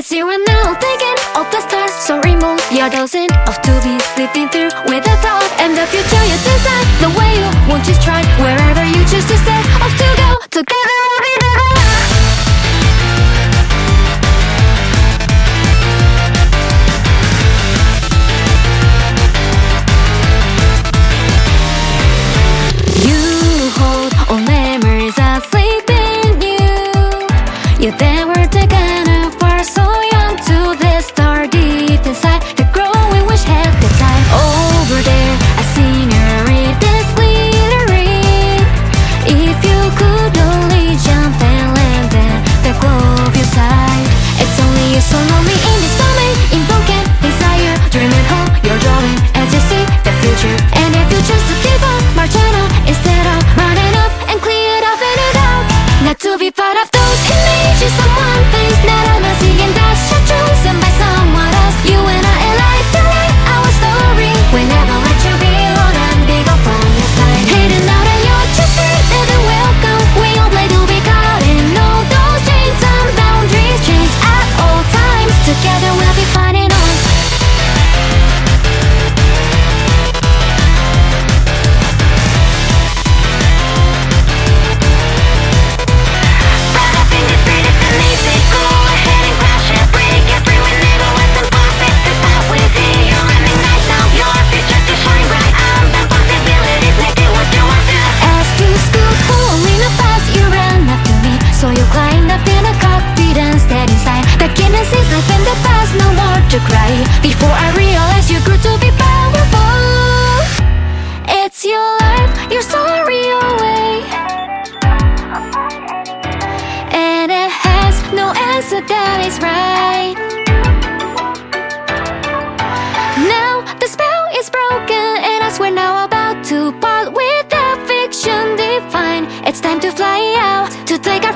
As you are now thinking of the stars So remove your dozen of to be sleeping through With a thought and the future you decide The way you want to try Wherever you choose to stay Off to go together. that is right. Now the spell is broken, and I swear now about to part with that fiction divine. It's time to fly out to take.